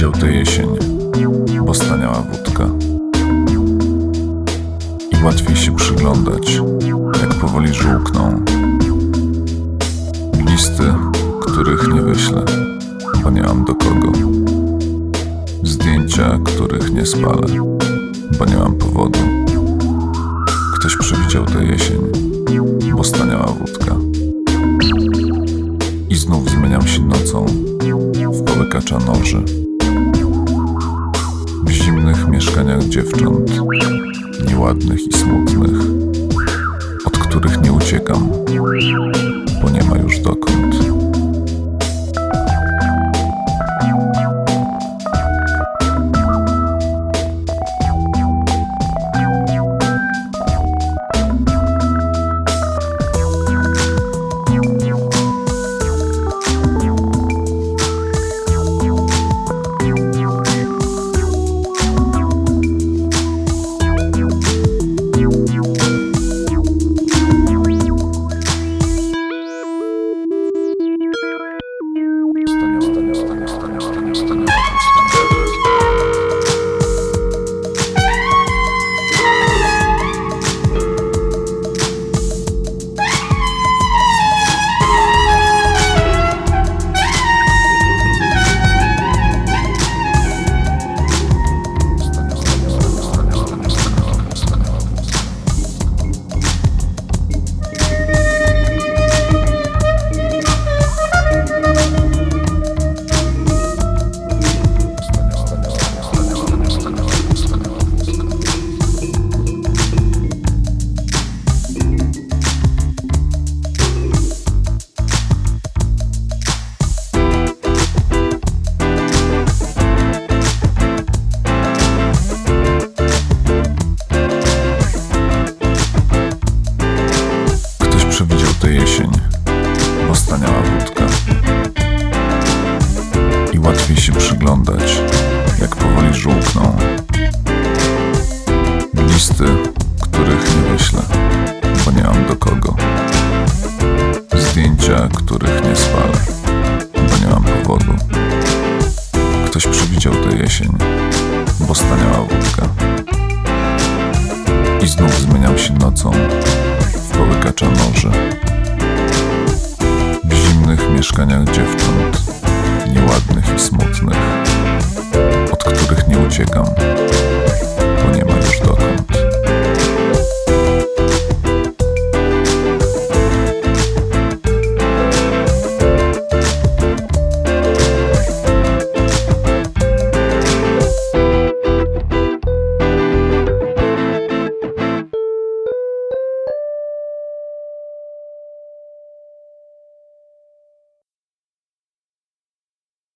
widział tę jesień, bo staniała wódka. I łatwiej się przyglądać, jak powoli żółkną. Listy, których nie wyślę, bo nie mam do kogo. Zdjęcia, których nie spalę, bo nie mam powodu. Ktoś przewidział tę jesień, bo staniała wódka. I znów zmieniam się nocą w połyka noży. Zimnych mieszkaniach dziewcząt, nieładnych i smutnych, od których nie uciekam, Łatwiej się przyglądać, jak powoli żółkną. Listy, których nie wyślę, bo nie mam do kogo. Zdjęcia, których nie spalę, bo nie mam powodu. Ktoś przewidział tę jesień, bo staniała wódka. I znów zmieniam się nocą w połykacza noży. W zimnych mieszkaniach dziewcząt, nieładnych smutnych, od których nie uciekam,